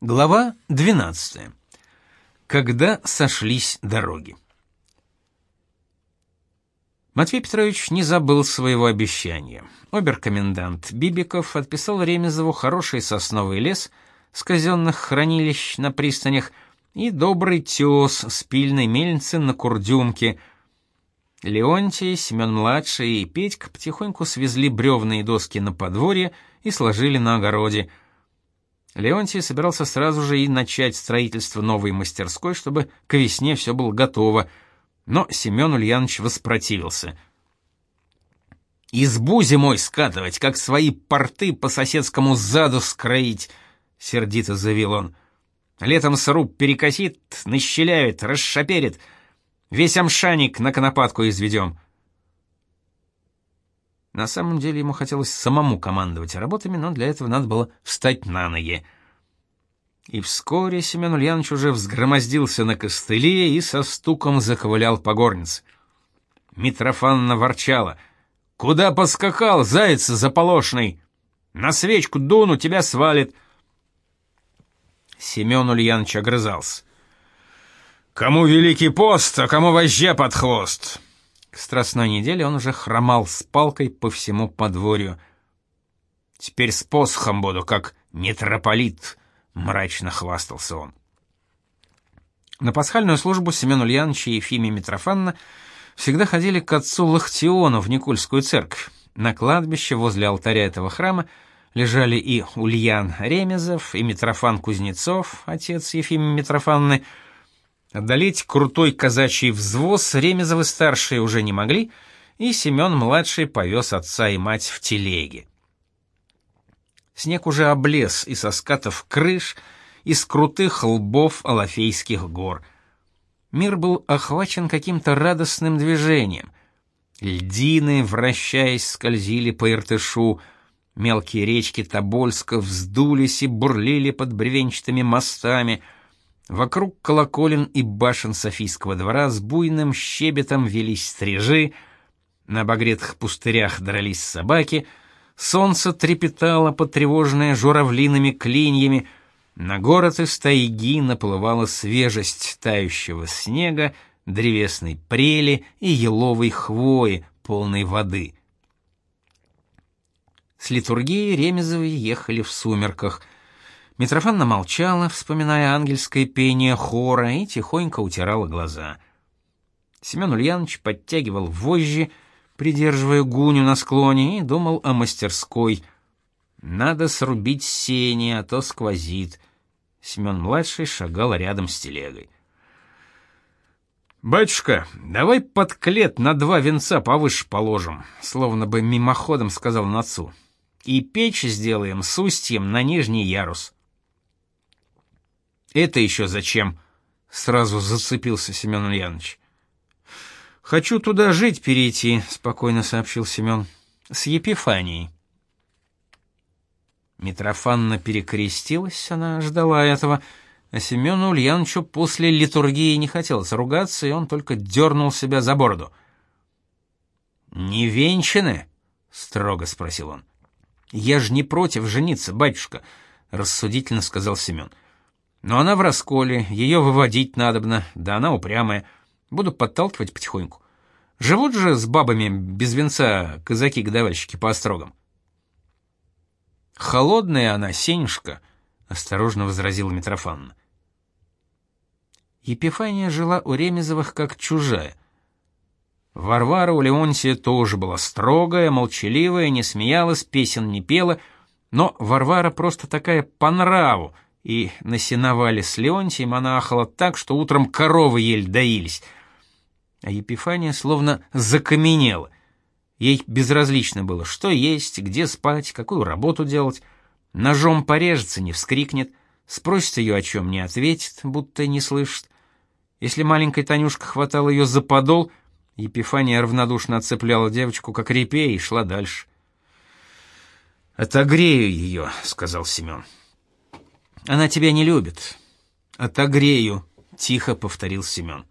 Глава 12. Когда сошлись дороги. Матвей Петрович не забыл своего обещания. Оберкомендант Бибиков отписал Ремезову хороший сосновый лес с казенных хранилищ на пристанях и добрый тес с пильной мельницы на Курдюмке. Леонтий, Семен-младший и Петька потихоньку свезли бревна и доски на подворье и сложили на огороде – Леонтий собирался сразу же и начать строительство новой мастерской, чтобы к весне все было готово, но Семен Ульянович воспротивился. «Избу зимой скатывать, как свои порты по соседскому заду скроить», — сердито заявил он. «Летом сруб перекосит, нащеляет, расшаперит. Весь амшаник на конопатку изведем». На самом деле ему хотелось самому командовать работами, но для этого надо было встать на ноги. И вскоре Семен Ульянович уже взгромоздился на костыле и со стуком заковылял по горнице. Митрофанна ворчала. «Куда поскакал, заяц заполошный? На свечку дуну, тебя свалит!» Семен Ульянович огрызался. «Кому великий пост, а кому вожжа под хвост!» К страстной неделе он уже хромал с палкой по всему подворью. «Теперь с посохом буду, как митрополит», — мрачно хвастался он. На пасхальную службу Семен Ульянович и Ефимия Митрофанна всегда ходили к отцу Лахтиону в Никольскую церковь. На кладбище возле алтаря этого храма лежали и Ульян Ремезов, и Митрофан Кузнецов, отец Ефимия Митрофанны, — Одолеть крутой казачий взвоз Ремезовы-старшие уже не могли, и Семен-младший повез отца и мать в телеге. Снег уже облез и со скатов крыш, из крутых лбов Алафейских гор. Мир был охвачен каким-то радостным движением. Льдины, вращаясь, скользили по Иртышу, мелкие речки Тобольска вздулись и бурлили под бревенчатыми мостами — Вокруг колоколен и башен Софийского двора с буйным щебетом велись стрижи, на обогретых пустырях дрались собаки, солнце трепетало, потревоженное журавлиными клиньями, на город из тайги наплывала свежесть тающего снега, древесной прели и еловой хвои, полной воды. С литургией Ремезовы ехали в сумерках — Митрофанна молчала, вспоминая ангельское пение хора, и тихонько утирала глаза. Семен Ульянович подтягивал вожжи, придерживая гуню на склоне, и думал о мастерской. Надо срубить сени, а то сквозит. Семен-младший шагал рядом с телегой. «Батюшка, давай под клет на два венца повыше положим», словно бы мимоходом сказал он отцу. «И печь сделаем с устьем на нижний ярус». Это еще зачем? Сразу зацепился Семен Ульянович. Хочу туда жить перейти, спокойно сообщил Семен. С Епифанией. Митрофанна перекрестилась, она ждала этого, а Семену Ульяновичу после литургии не хотелось ругаться, и он только дернул себя за бороду. «Не венчаны?» — строго спросил он. «Я ж не против жениться, батюшка», — рассудительно сказал Семен. Но она в расколе, ее выводить надобно, да она упрямая. Буду подталкивать потихоньку. Живут же с бабами без венца казаки-годовальщики по острогам. Холодная она, Сенюшка, осторожно возразила Митрофанна. Епифания жила у Ремезовых как чужая. Варвара у Леонтия тоже была строгая, молчаливая, не смеялась, песен не пела, но Варвара просто такая по нраву, и на сеновале с Леонтием она ахала так, что утром коровы еле доились. А Епифания словно закаменела. Ей безразлично было, что есть, где спать, какую работу делать. Ножом порежется, не вскрикнет, спросит ее о чем, не ответит, будто не слышит. Если маленькая Танюшка хватала ее за подол, Епифания равнодушно отцепляла девочку, как репей, и шла дальше. «Отогрею ее», — сказал Семен. Она тебя не любит. Отогрею, тихо повторил Семен.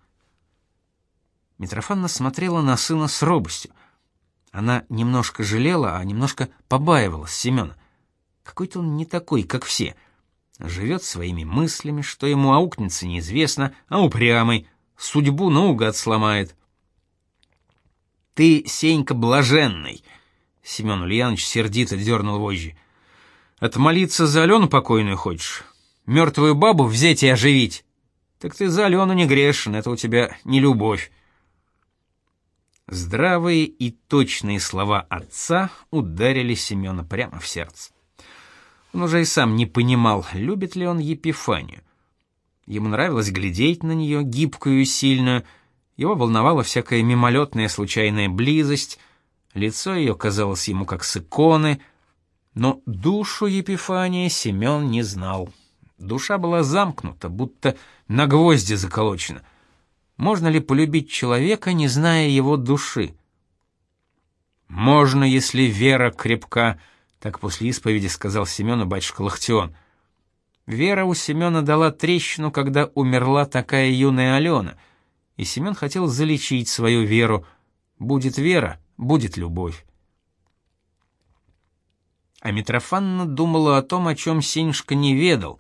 Митрофанна смотрела на сына с робостью. Она немножко жалела, а немножко побаивалась Семена. Какой-то он не такой, как все. Живет своими мыслями, что ему аукнется неизвестно, а упрямый, судьбу наугад сломает. Ты, Сенька, блаженный. Семен Ульянович сердито дернул вожжи. Отмолиться за Алену покойную хочешь? Мертвую бабу взять и оживить? Так ты за Алену не грешен, это у тебя не любовь. Здравые и точные слова отца ударили Семена прямо в сердце. Он уже и сам не понимал, любит ли он Епифанию. Ему нравилось глядеть на нее, гибкую и сильную. Его волновала всякая мимолетная случайная близость. Лицо ее казалось ему как с иконы. Но душу Епифании Семен не знал. Душа была замкнута, будто на гвозди заколочена. Можно ли полюбить человека, не зная его души? Можно, если вера крепка, так после исповеди сказал Семену батюшка Лахтион. Вера у Семена дала трещину, когда умерла такая юная Алена, и Семен хотел залечить свою веру. Будет вера, будет любовь. А Митрофанна думала о том, о чем Сенюшка не ведал.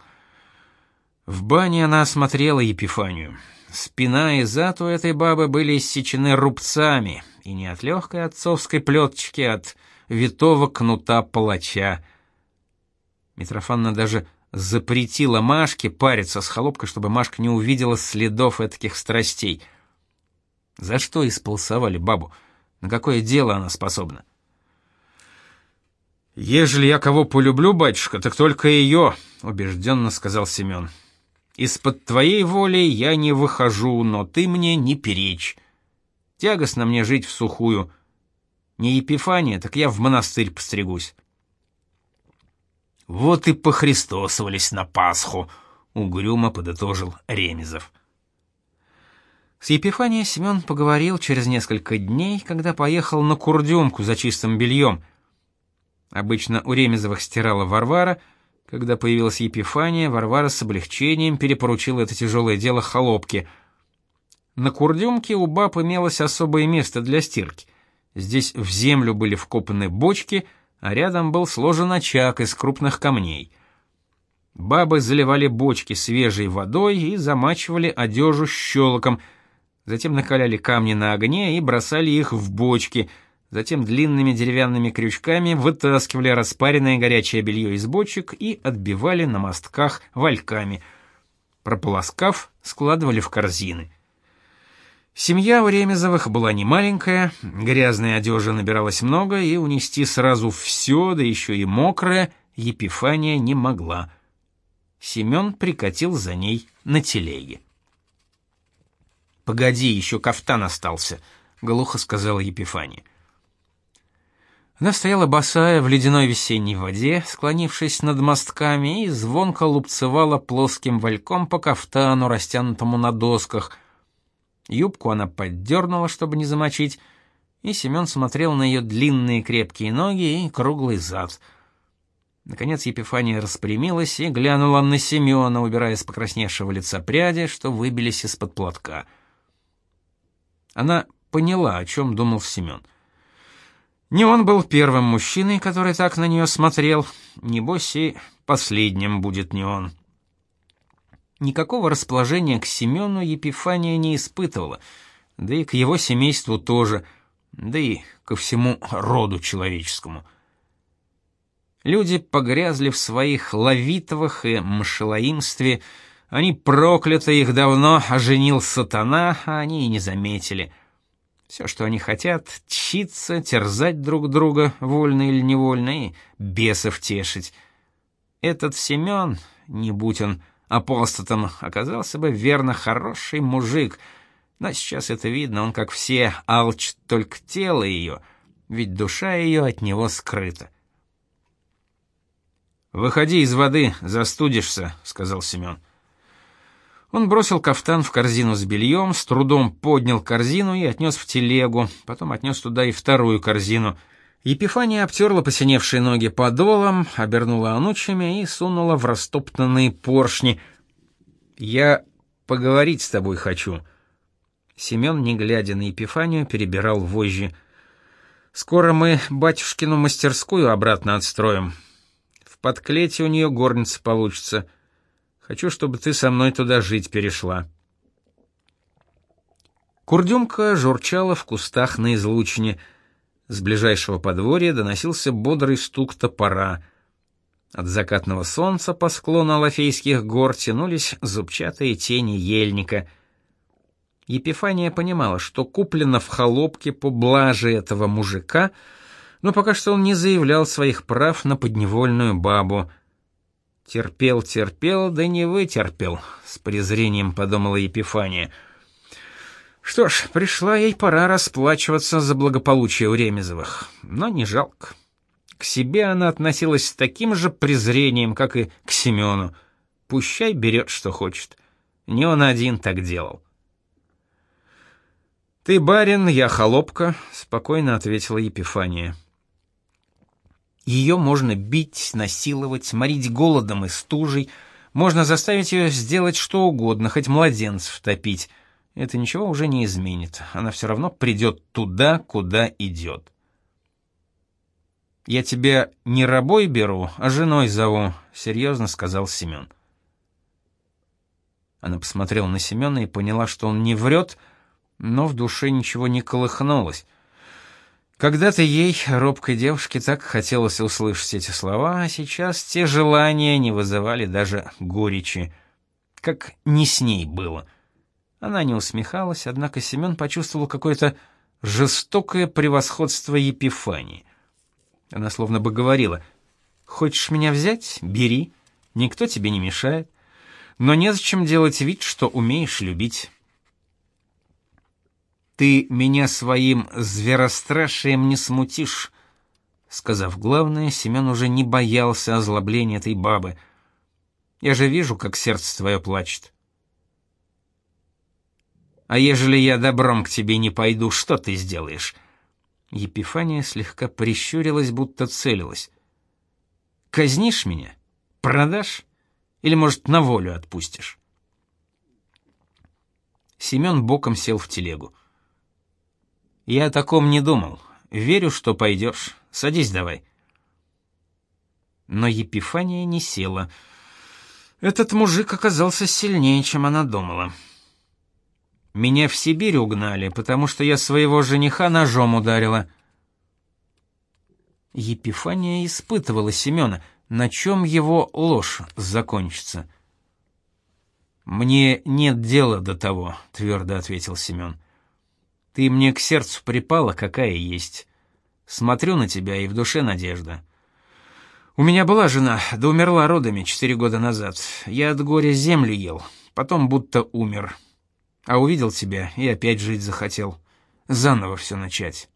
В бане она осмотрела Епифанию. Спина и зад у этой бабы были иссечены рубцами, и не от легкой отцовской плеточки, а от витого кнута палача. Митрофанна даже запретила Машке париться с холопкой, чтобы Машка не увидела следов этих страстей. За что исполсовали бабу? На какое дело она способна? «Ежели я кого полюблю, батюшка, так только ее», — убежденно сказал Семен. «Из-под твоей воли я не выхожу, но ты мне не перечь. Тягостно мне жить в сухую. Не Епифания, так я в монастырь постригусь. Вот и похристосовались на Пасху, угрюмо подытожил Ремезов. С Епифанией Семен поговорил через несколько дней, когда поехал на Курдюмку за чистым бельем. Обычно у Ремезовых стирала Варвара, когда появилась Епифания, Варвара с облегчением перепоручила это тяжелое дело холопке. На Курдюмке у баб имелось особое место для стирки. Здесь в землю были вкопаны бочки, а рядом был сложен очаг из крупных камней. Бабы заливали бочки свежей водой и замачивали одежу щелоком, затем накаляли камни на огне и бросали их в бочки, затем длинными деревянными крючками вытаскивали распаренное горячее белье из бочек и отбивали на мостках вальками. Прополоскав, складывали в корзины. Семья у Ремезовых была не маленькая, грязной одежды набиралось много, и унести сразу все, да еще и мокрое, Епифания не могла. Семен прикатил за ней на телеге. «Погоди, еще кафтан остался», — глухо сказала Епифания. Она стояла босая в ледяной весенней воде, склонившись над мостками, и звонко лупцевала плоским вальком по кафтану, растянутому на досках — Юбку она поддернула, чтобы не замочить, и Семен смотрел на ее длинные крепкие ноги и круглый зад. Наконец Епифания распрямилась и глянула на Семена, убирая с покрасневшего лица пряди, что выбились из-под платка. Она поняла, о чем думал Семен. Не он был первым мужчиной, который так на нее смотрел, небось и последним будет не он. Никакого расположения к Семену Епифания не испытывала, да и к его семейству тоже, да и ко всему роду человеческому. Люди погрязли в своих лавитовых и мшелоимстве, они прокляты их давно, оженил сатана, а они и не заметили. Все, что они хотят, тщиться, терзать друг друга, вольно или невольно, и бесов тешить. Этот Семен, не будь он апостатом, оказался бы верно хороший мужик. Но сейчас это видно, он, как все, алчит только тело ее, ведь душа ее от него скрыта. «Выходи из воды, застудишься», — сказал Семен. Он бросил кафтан в корзину с бельем, с трудом поднял корзину и отнес в телегу, потом отнес туда и вторую корзину — Епифания обтерла посиневшие ноги подолом, обернула анучами и сунула в растоптанные поршни. «Я поговорить с тобой хочу». Семен, не глядя на Епифанию, перебирал вожжи. «Скоро мы батюшкину мастерскую обратно отстроим. В подклете у нее горница получится. Хочу, чтобы ты со мной туда жить перешла. Курдюмка журчала в кустах на излучине. С ближайшего подворья доносился бодрый стук топора. От закатного солнца по склону Алафейских гор тянулись зубчатые тени ельника. Епифания понимала, что куплено в холопке по блаже этого мужика, но пока что он не заявлял своих прав на подневольную бабу. Терпел, терпел, да не вытерпел, с презрением подумала Епифания. Что ж, пришла ей пора расплачиваться за благополучие у Ремезовых, но не жалко. К себе она относилась с таким же презрением, как и к Семену. Пущай берет, что хочет. Не он один так делал. «Ты барин, я холопка», — спокойно ответила Епифания. Ее можно бить, насиловать, морить голодом и стужей, можно заставить ее сделать что угодно, хоть младенцев топить. Это ничего уже не изменит. Она все равно придет туда, куда идет. «Я тебя не рабой беру, а женой зову», — серьезно сказал Семен. Она посмотрела на Семена и поняла, что он не врет, но в душе ничего не колыхнулось. Когда-то ей, робкой девушке, так хотелось услышать эти слова, а сейчас те желания не вызывали даже горечи. Как не с ней было. Она не усмехалась, однако Семен почувствовал какое-то жестокое превосходство Епифании. Она словно бы говорила, «Хочешь меня взять? Бери, никто тебе не мешает, но незачем делать вид, что умеешь любить». Ты меня своим зверострашием не смутишь. Сказав главное, Семен уже не боялся озлобления этой бабы. Я же вижу, как сердце твое плачет. А ежели я добром к тебе не пойду, что ты сделаешь? Епифания слегка прищурилась, будто целилась. Казнишь меня? Продашь? Или, может, на волю отпустишь? Семен боком сел в телегу. Я о таком не думал. Верю, что пойдешь. Садись давай. Но Епифания не села. Этот мужик оказался сильнее, чем она думала. Меня в Сибирь угнали, потому что я своего жениха ножом ударила. Епифания испытывала Семена, на чем его ложь закончится. «Мне нет дела до того», — твердо ответил Семен. Ты мне к сердцу припала, какая есть. Смотрю на тебя, и в душе надежда. У меня была жена, да умерла родами четыре года назад. Я от горя землю ел, потом будто умер. А увидел тебя и опять жить захотел. Заново все начать.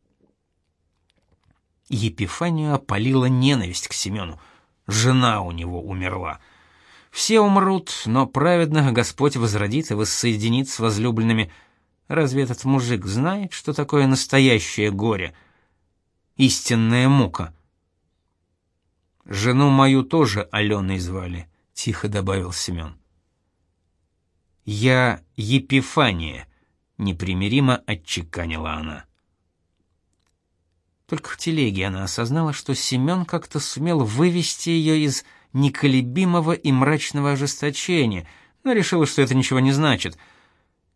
Епифанию опалила ненависть к Семену. Жена у него умерла. Все умрут, но праведных Господь возродит и воссоединит с возлюбленными – Разве этот мужик знает, что такое настоящее горе? Истинная мука. Жену мою тоже Аленой звали, тихо добавил Семен. Я Епифания, непримиримо отчеканила она. Только в телеге она осознала, что Семен как-то сумел вывести ее из неколебимого и мрачного ожесточения, но решила, что это ничего не значит —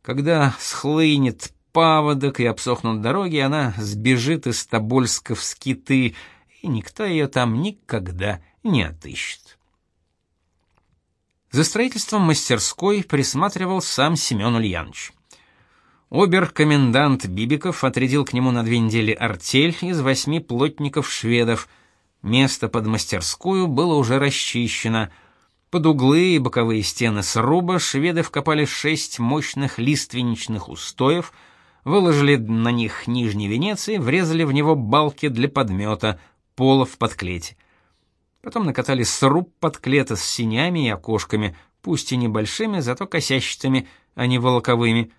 когда схлынет паводок и обсохнут дороги, она сбежит из Тобольска в скиты, и никто ее там никогда не отыщет. За строительством мастерской присматривал сам Семен Ульянович. Обер-комендант Бибиков отрядил к нему на две недели артель из восьми плотников-шведов. Место под мастерскую было уже расчищено — под углы и боковые стены сруба шведы вкопали шесть мощных лиственничных устоев, выложили на них нижний венец и врезали в него балки для подмета, полов под клеть. Потом накатали сруб под клета с синями и окошками, пусть и небольшими, зато косящими, а не волоковыми.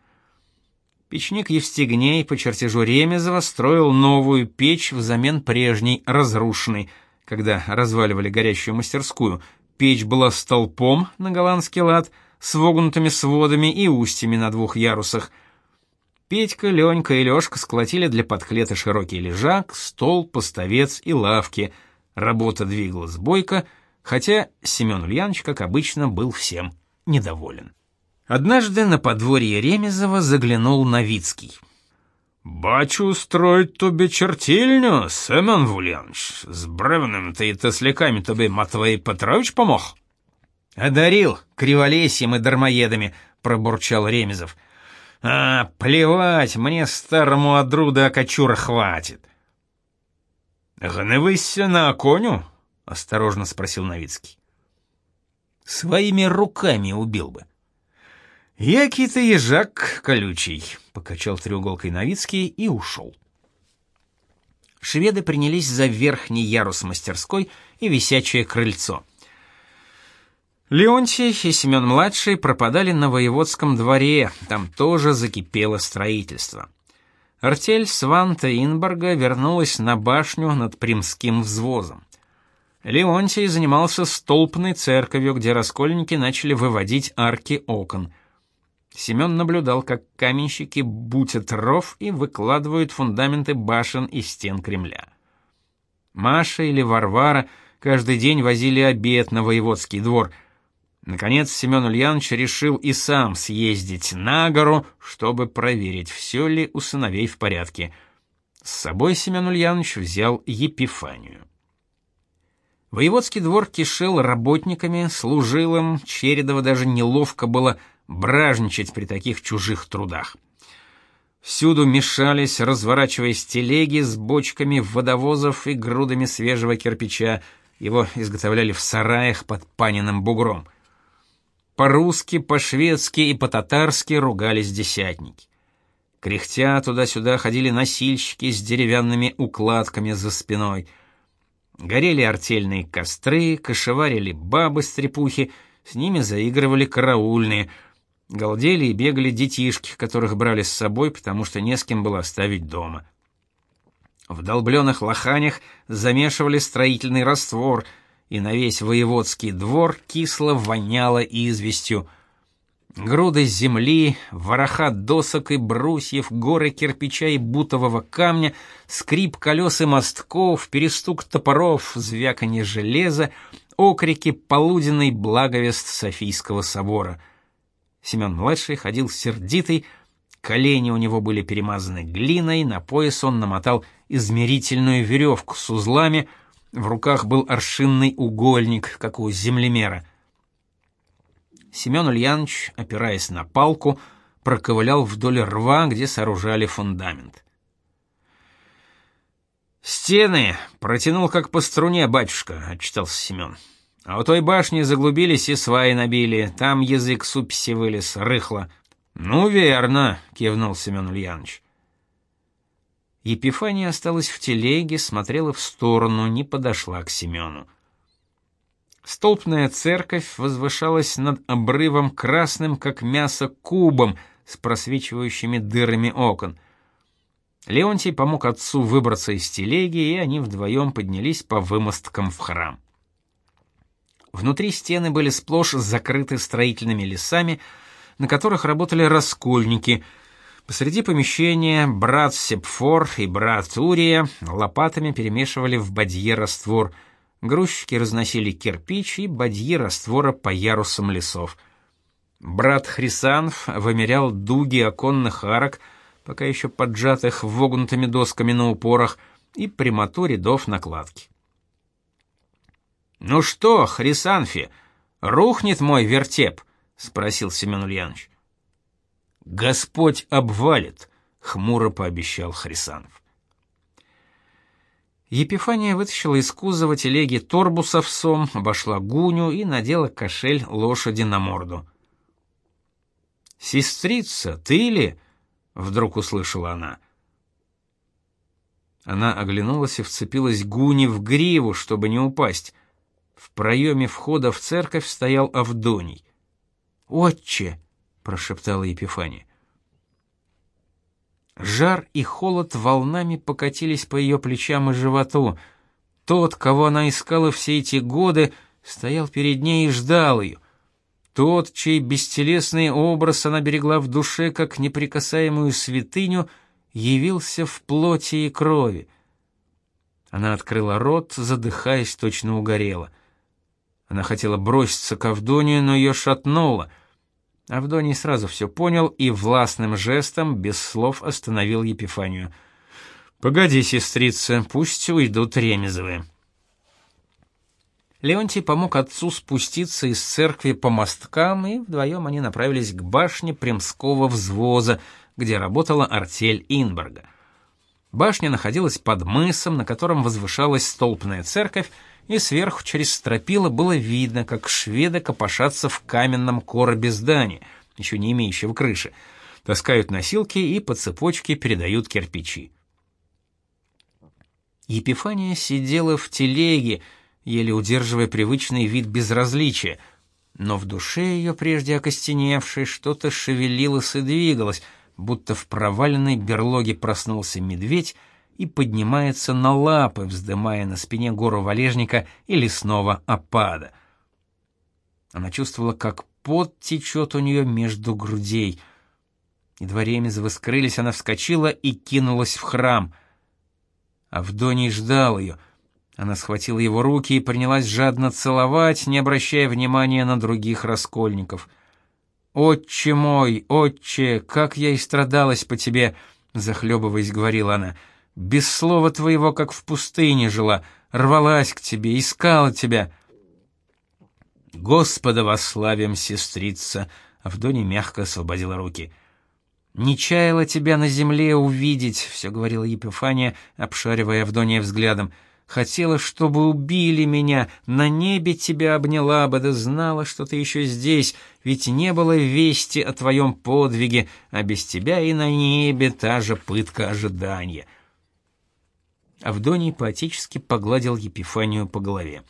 Печник Евстигней по чертежу Ремезова строил новую печь взамен прежней, разрушенной, когда разваливали горящую мастерскую — Печь была столпом на голландский лад, с вогнутыми сводами и устьями на двух ярусах. Петька, Ленька и Лёшка сколотили для подклета широкий лежак, стол, поставец и лавки. Работа двигалась бойко, хотя Семен Ульянович, как обычно, был всем недоволен. Однажды на подворье Ремезова заглянул Новицкий. «Бачу строить тобі чертильню, Семен Вульянович. З бревнем-то и тосляками тобі Матвей Петрович помог?» «Одарил криволесьем и дармоедами», — пробурчал Ремезов. «А, плевать, мне старому одру до окочура хватит». «Гневися на коню?» — осторожно спросил Новицкий. «Своими руками убил бы». «Який ты ежак колючий», — покачал треуголкой Новицкий и ушел. Шведы принялись за верхний ярус мастерской и висячее крыльцо. Леонтий и Семен-младший пропадали на воеводском дворе, там тоже закипело строительство. Артель Сванта Инборга вернулась на башню над Примским взвозом. Леонтий занимался столпной церковью, где раскольники начали выводить арки окон — Семен наблюдал, как каменщики бутят ров и выкладывают фундаменты башен и стен Кремля. Маша или Варвара каждый день возили обед на воеводский двор. Наконец Семен Ульянович решил и сам съездить на гору, чтобы проверить, все ли у сыновей в порядке. С собой Семен Ульянович взял Епифанию. Воеводский двор кишел работниками, служилым, Чередова даже неловко было бражничать при таких чужих трудах. Всюду мешались, разворачиваясь телеги с бочками водовозов и грудами свежего кирпича, его изготовляли в сараях под паниным бугром. По-русски, по-шведски и по-татарски ругались десятники. Кряхтя туда-сюда ходили носильщики с деревянными укладками за спиной. Горели артельные костры, кошеварили бабы-стрепухи, с ними заигрывали караульные — Галдели и бегали детишки, которых брали с собой, потому что не с кем было оставить дома. В долбленных лоханях замешивали строительный раствор, и на весь воеводский двор кисло воняло известью. Груды земли, вороха досок и брусьев, горы кирпича и бутового камня, скрип колес и мостков, перестук топоров, звяканье железа, окрики полуденный благовест Софийского собора — Семен-младший ходил сердитый, колени у него были перемазаны глиной, на пояс он намотал измерительную веревку с узлами, в руках был аршинный угольник, как у землемера. Семен Ульянович, опираясь на палку, проковылял вдоль рва, где сооружали фундамент. «Стены протянул как по струне, батюшка», — отчитался Семен. А у той башни заглубились и сваи набили, там язык супси вылез, рыхло. Ну, верно, кивнул Семен Ульянович. Епифания осталась в телеге, смотрела в сторону, не подошла к Семену. Столпная церковь возвышалась над обрывом красным, как мясо, кубом с просвечивающими дырами окон. Леонтий помог отцу выбраться из телеги, и они вдвоем поднялись по вымосткам в храм. Внутри стены были сплошь закрыты строительными лесами, на которых работали раскольники. Посреди помещения брат Сепфор и брат Урия лопатами перемешивали в бадье раствор. Грузчики разносили кирпич и бадье раствора по ярусам лесов. Брат Хрисанф вымерял дуги оконных арок, пока еще поджатых вогнутыми досками на упорах, и прямоту рядов накладки. «Ну что, Хрисанфи, рухнет мой вертеп?» — спросил Семен Ульянович. «Господь обвалит», — хмуро пообещал Хрисанов. Епифания вытащила из кузова телеги торбу с овсом, обошла гуню и надела кошель лошади на морду. «Сестрица, ты ли?» — вдруг услышала она. Она оглянулась и вцепилась гуни в гриву, чтобы не упасть — в проеме входа в церковь стоял Авдоний. «Отче!» — прошептала Епифания. Жар и холод волнами покатились по ее плечам и животу. Тот, кого она искала все эти годы, стоял перед ней и ждал ее. Тот, чей бестелесный образ она берегла в душе как неприкасаемую святыню, явился в плоти и крови. Она открыла рот, задыхаясь, точно угорела. Она хотела броситься к Авдонию, но ее шатнуло. Авдоний сразу все понял и властным жестом, без слов, остановил Епифанию. «Погоди, сестрица, пусть уйдут Ремезовы». Леонтий помог отцу спуститься из церкви по мосткам, и вдвоем они направились к башне Примского взвоза, где работала артель Инборга. Башня находилась под мысом, на котором возвышалась столпная церковь, и сверху через стропила было видно, как шведы копошатся в каменном коробе здания, еще не имеющего крыши, таскают носилки и по цепочке передают кирпичи. Епифания сидела в телеге, еле удерживая привычный вид безразличия, но в душе ее, прежде окостеневшей, что-то шевелилось и двигалось, будто в проваленной берлоге проснулся медведь и поднимается на лапы, вздымая на спине гору валежника и лесного опада. Она чувствовала, как пот течет у нее между грудей. Едва ремезовы скрылись, она вскочила и кинулась в храм. Авдоний ждал ее. Она схватила его руки и принялась жадно целовать, не обращая внимания на других раскольников. «Отче мой, отче, как я и страдалась по тебе!» — захлебываясь, говорила она — без слова твоего, как в пустыне жила, рвалась к тебе, искала тебя. Господа восславим, сестрица, Авдония мягко освободила руки. Не чаяла тебя на земле увидеть, все говорила Епифания, обшаривая Авдония взглядом. Хотела, чтобы убили меня, на небе тебя обняла бы, да знала, что ты еще здесь, ведь не было вести о твоем подвиге, а без тебя и на небе та же пытка ожидания. Авдоний поотечески погладил Епифанию по голове.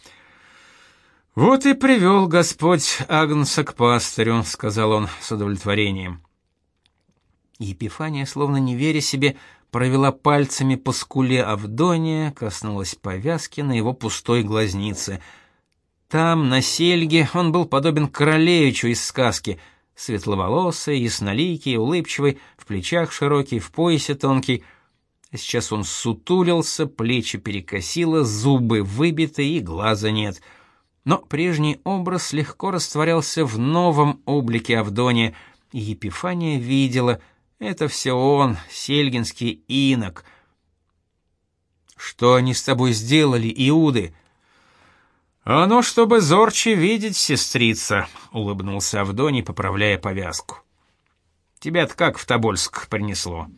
«Вот и привел Господь Агнца к пастырю», — сказал он с удовлетворением. Епифания, словно не веря себе, провела пальцами по скуле Авдония, коснулась повязки на его пустой глазнице. Там, на сельге, он был подобен королевичу из сказки, светловолосый, ясноликий, улыбчивый, в плечах широкий, в поясе тонкий — Сейчас он сутулился, плечи перекосило, зубы выбиты и глаза нет. Но прежний образ легко растворялся в новом облике Авдония, и Епифания видела — это все он, сельгинский инок. «Что они с тобой сделали, Иуды?» «Оно, чтобы зорче видеть, сестрица», — улыбнулся Авдоний, поправляя повязку. «Тебя-то как в Тобольск принесло?»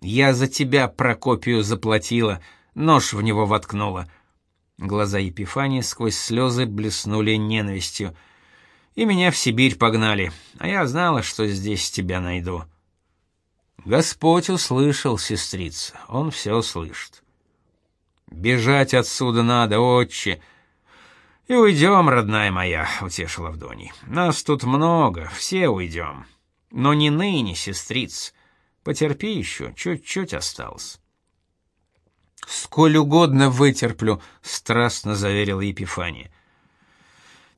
Я за тебя Прокопию заплатила, нож в него воткнула. Глаза Епифании сквозь слезы блеснули ненавистью. И меня в Сибирь погнали, а я знала, что здесь тебя найду. Господь услышал, сестрица, он все слышит. Бежать отсюда надо, отче. И уйдем, родная моя, утешила Авдоний. Нас тут много, все уйдем. Но не ныне, сестрица. Потерпи еще, чуть-чуть осталось. Сколь угодно вытерплю, страстно заверил Епифания.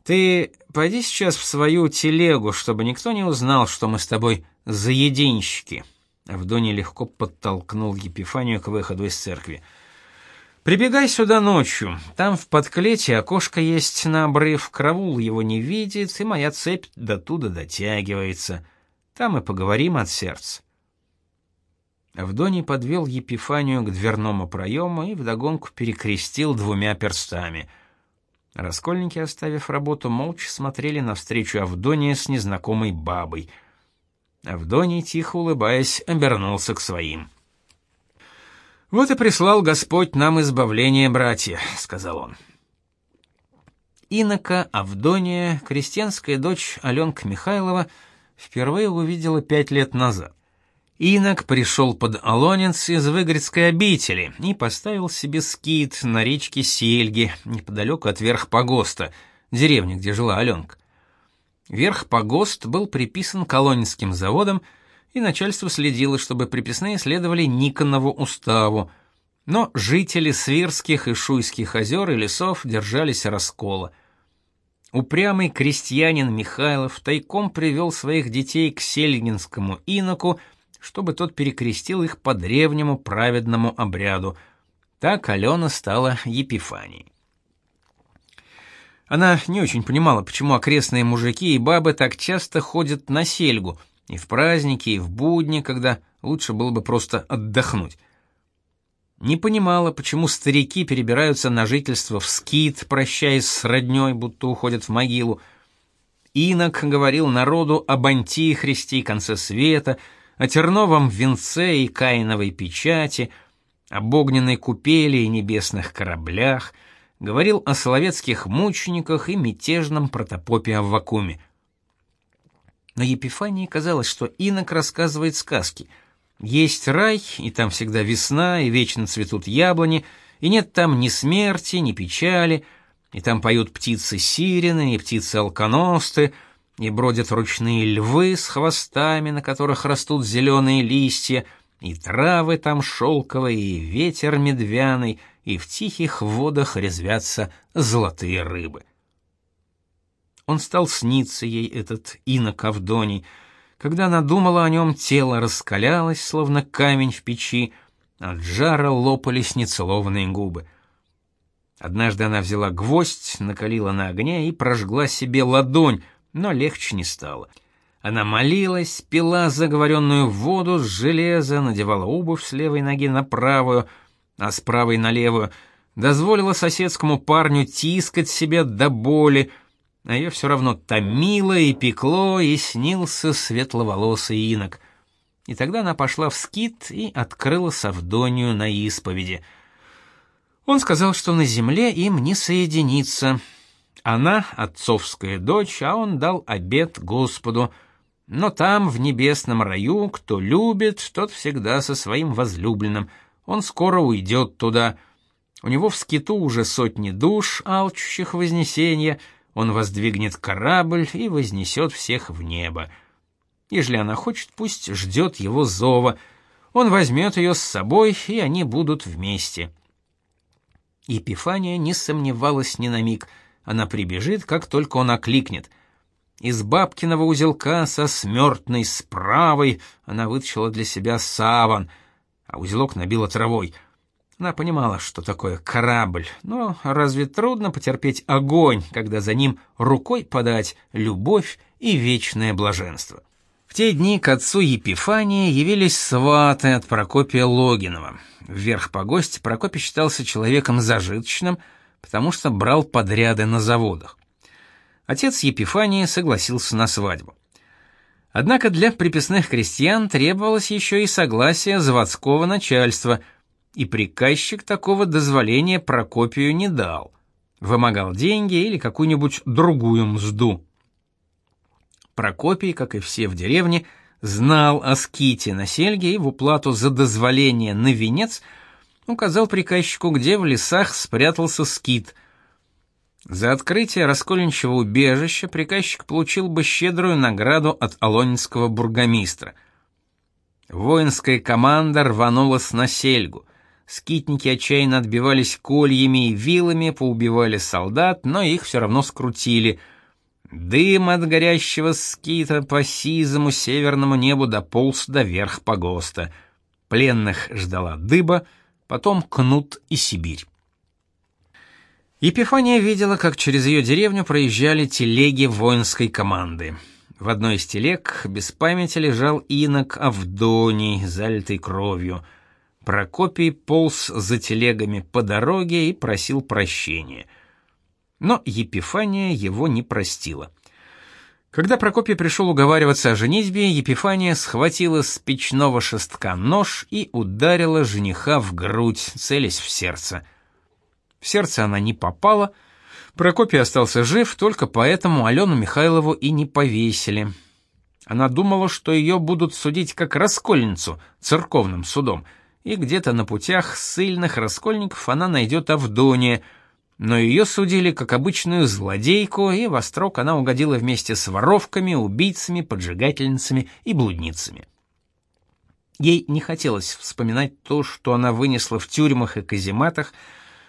Ты пойди сейчас в свою телегу, чтобы никто не узнал, что мы с тобой заединщики. Авдоний легко подтолкнул Епифанию к выходу из церкви. Прибегай сюда ночью. Там в подклете окошко есть на обрыв, караул его не видит, и моя цепь до туда дотягивается. Там и поговорим от сердца. Авдоний подвел Епифанию к дверному проему и вдогонку перекрестил двумя перстами. Раскольники, оставив работу, молча смотрели навстречу Авдония с незнакомой бабой. Авдоний, тихо улыбаясь, обернулся к своим. «Вот и прислал Господь нам избавление, братья», — сказал он. Инока Авдония, крестьянская дочь Аленка Михайлова, впервые увидела пять лет назад. Инок пришел под Алонец из Выгородской обители и поставил себе скит на речке Сельги, неподалеку от Верхпогоста, деревни, где жила Аленка. Верхпогост был приписан колонинским заводам, и начальство следило, чтобы приписные следовали Никонову уставу, но жители Свирских и Шуйских озер и лесов держались раскола. Упрямый крестьянин Михайлов тайком привел своих детей к сельгинскому иноку, чтобы тот перекрестил их по древнему праведному обряду. Так Алена стала Епифанией. Она не очень понимала, почему окрестные мужики и бабы так часто ходят на сельгу, и в праздники, и в будни, когда лучше было бы просто отдохнуть. Не понимала, почему старики перебираются на жительство в скит, прощаясь с роднёй, будто уходят в могилу. Инок говорил народу об антихристе и конце света, о терновом венце и каиновой печати, об огненной купели и небесных кораблях, говорил о соловецких мучениках и мятежном протопопе Аввакуме. Но Епифании казалось, что инок рассказывает сказки — есть рай, и там всегда весна, и вечно цветут яблони, и нет там ни смерти, ни печали, и там поют птицы-сирены и птицы-алконосты, и бродят ручные львы с хвостами, на которых растут зеленые листья, и травы там шелковые, и ветер медвяный, и в тихих водах резвятся золотые рыбы. Он стал сниться ей, этот инок Авдоний, когда она думала о нем, тело раскалялось, словно камень в печи, от жара лопались нецелованные губы. Однажды она взяла гвоздь, накалила на огне и прожгла себе ладонь, но легче не стало. Она молилась, пила заговоренную воду с железа, надевала обувь с левой ноги на правую, а с правой на левую, дозволила соседскому парню тискать себя до боли, а ее все равно томило и пекло, и снился светловолосый инок. И тогда она пошла в скит и открыла Савдонию на исповеди. Он сказал, что на земле им не соединиться. Она — отцовская дочь, а он дал обет Господу. Но там, в небесном раю, кто любит, тот всегда со своим возлюбленным. Он скоро уйдет туда. У него в скиту уже сотни душ, алчущих вознесения — он воздвигнет корабль и вознесет всех в небо. Ежели она хочет, пусть ждет его зова. Он возьмет ее с собой, и они будут вместе. Епифания не сомневалась ни на миг. Она прибежит, как только он окликнет. Из бабкиного узелка со смертной справой она вытащила для себя саван, а узелок набила травой — она понимала, что такое корабль, но разве трудно потерпеть огонь, когда за ним рукой подать любовь и вечное блаженство? В те дни к отцу Епифании явились сваты от Прокопия Логинова. Вверх по гости Прокопий считался человеком зажиточным, потому что брал подряды на заводах. Отец Епифании согласился на свадьбу. Однако для приписных крестьян требовалось еще и согласие заводского начальства – и приказчик такого дозволения Прокопию не дал. Вымогал деньги или какую-нибудь другую мзду. Прокопий, как и все в деревне, знал о ските на сельге и в уплату за дозволение на венец указал приказчику, где в лесах спрятался скит. За открытие раскольничьего убежища приказчик получил бы щедрую награду от алонинского бургомистра. Воинская команда рванулась на сельгу — Скитники отчаянно отбивались кольями и вилами, поубивали солдат, но их все равно скрутили. Дым от горящего скита по сизому северному небу дополз до верх погоста. Пленных ждала дыба, потом кнут и Сибирь. Епифания видела, как через ее деревню проезжали телеги воинской команды. В одной из телег без памяти лежал инок Авдоний, залитый кровью — Прокопий полз за телегами по дороге и просил прощения. Но Епифания его не простила. Когда Прокопий пришел уговариваться о женитьбе, Епифания схватила с печного шестка нож и ударила жениха в грудь, целясь в сердце. В сердце она не попала, Прокопий остался жив, только поэтому Алену Михайлову и не повесили. Она думала, что ее будут судить как раскольницу церковным судом — и где-то на путях ссыльных раскольников она найдет Авдония, но ее судили как обычную злодейку, и во строк она угодила вместе с воровками, убийцами, поджигательницами и блудницами. Ей не хотелось вспоминать то, что она вынесла в тюрьмах и казематах,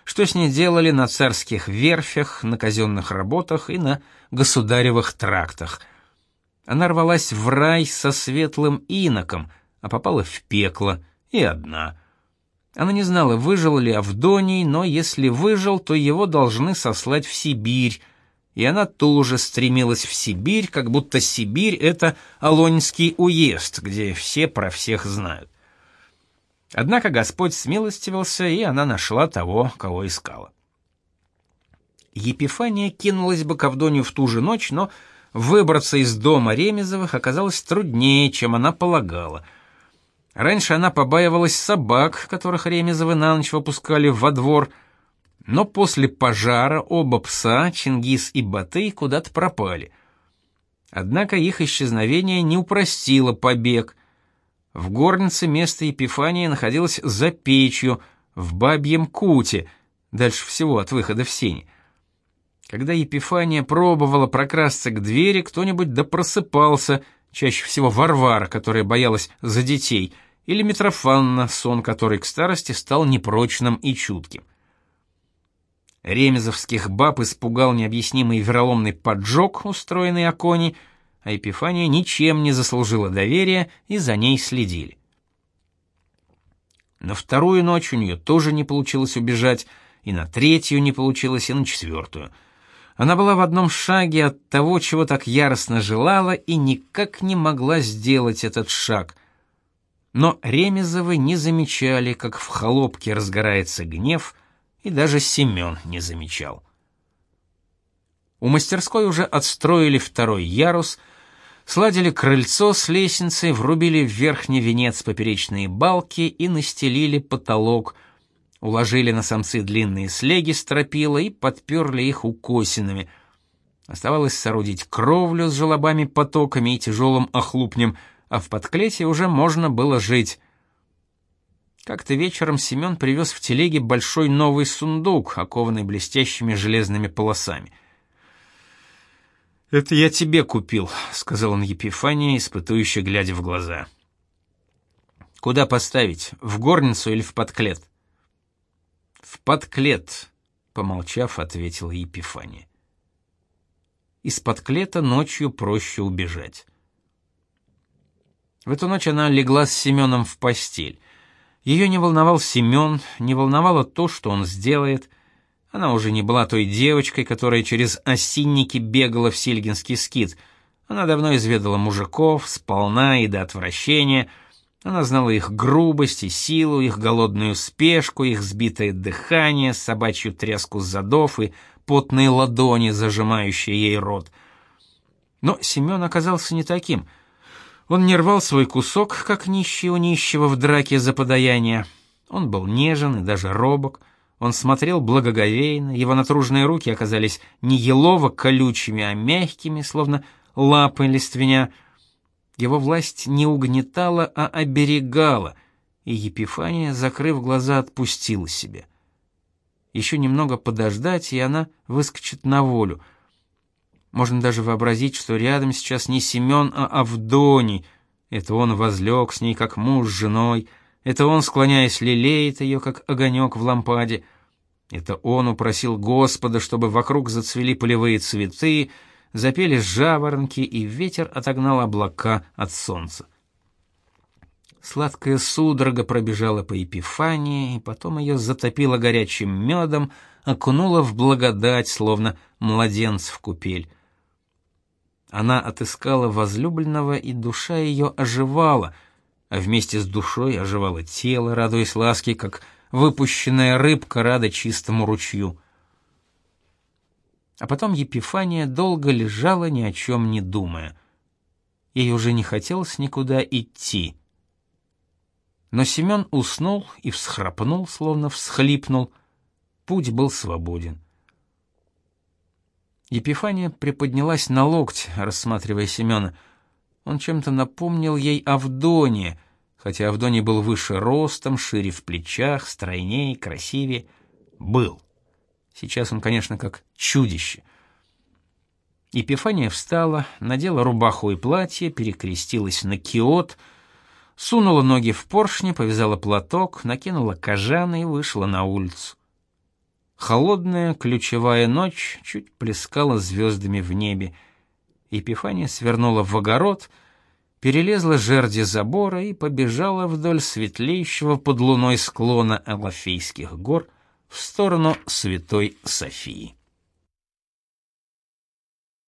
что с ней делали на царских верфях, на казенных работах и на государевых трактах. Она рвалась в рай со светлым иноком, а попала в пекло — и одна. Она не знала, выжил ли Авдоний, но если выжил, то его должны сослать в Сибирь, и она тоже стремилась в Сибирь, как будто Сибирь — это Алонский уезд, где все про всех знают. Однако Господь смилостивился, и она нашла того, кого искала. Епифания кинулась бы к Авдонию в ту же ночь, но выбраться из дома Ремезовых оказалось труднее, чем она полагала. Раньше она побаивалась собак, которых Ремезовы на ночь выпускали во двор, но после пожара оба пса, Чингис и Батый, куда-то пропали. Однако их исчезновение не упростило побег. В горнице место Епифании находилось за печью, в бабьем куте, дальше всего от выхода в сень. Когда Епифания пробовала прокрасться к двери, кто-нибудь да просыпался, чаще всего Варвара, которая боялась за детей, или Митрофанна, сон которой к старости стал непрочным и чутким. Ремезовских баб испугал необъяснимый вероломный поджог, устроенный Акони, а Епифания ничем не заслужила доверия, и за ней следили. На вторую ночь у нее тоже не получилось убежать, и на третью не получилось, и на четвертую — она была в одном шаге от того, чего так яростно желала, и никак не могла сделать этот шаг. Но Ремезовы не замечали, как в холопке разгорается гнев, и даже Семен не замечал. У мастерской уже отстроили второй ярус, сладили крыльцо с лестницей, врубили в верхний венец поперечные балки и настелили потолок — Уложили на самцы длинные слеги стропила и подперли их укосинами. Оставалось соорудить кровлю с желобами-потоками и тяжелым охлупнем, а в подклете уже можно было жить. Как-то вечером Семен привез в телеге большой новый сундук, окованный блестящими железными полосами. «Это я тебе купил», — сказал он Епифания, испытующе глядя в глаза. «Куда поставить, в горницу или в подклет?» В подклет, помолчав, ответила Епифания. Из подклета ночью проще убежать. В эту ночь она легла с Семеном в постель. Ее не волновал Семен, не волновало то, что он сделает. Она уже не была той девочкой, которая через осинники бегала в сельгинский скит. Она давно изведала мужиков, сполна и до отвращения — она знала их грубость и силу, их голодную спешку, их сбитое дыхание, собачью треску задов и потные ладони, зажимающие ей рот. Но Семен оказался не таким. Он не рвал свой кусок, как нищий у нищего в драке за подаяние. Он был нежен и даже робок. Он смотрел благоговейно, его натруженные руки оказались не елово-колючими, а мягкими, словно лапы лиственя — его власть не угнетала, а оберегала, и Епифания, закрыв глаза, отпустила себя. Еще немного подождать, и она выскочит на волю. Можно даже вообразить, что рядом сейчас не Семен, а Авдоний. Это он возлег с ней, как муж с женой. Это он, склоняясь, лелеет ее, как огонек в лампаде. Это он упросил Господа, чтобы вокруг зацвели полевые цветы, запели жаворонки, и ветер отогнал облака от солнца. Сладкая судорога пробежала по Епифании, и потом ее затопило горячим медом, окунула в благодать, словно младенц в купель. Она отыскала возлюбленного, и душа ее оживала, а вместе с душой оживало тело, радуясь ласке, как выпущенная рыбка рада чистому ручью. А потом Епифания долго лежала, ни о чем не думая. Ей уже не хотелось никуда идти. Но Семен уснул и всхрапнул, словно всхлипнул. Путь был свободен. Епифания приподнялась на локте, рассматривая Семена. Он чем-то напомнил ей Авдония, хотя Авдоний был выше ростом, шире в плечах, стройнее, красивее. Был. Сейчас он, конечно, как чудище. Епифания встала, надела рубаху и платье, перекрестилась на киот, сунула ноги в поршни, повязала платок, накинула кожан и вышла на улицу. Холодная ключевая ночь чуть плескала звездами в небе. Епифания свернула в огород, перелезла жерди забора и побежала вдоль светлеющего под луной склона Алафейских гор — в сторону Святой Софии.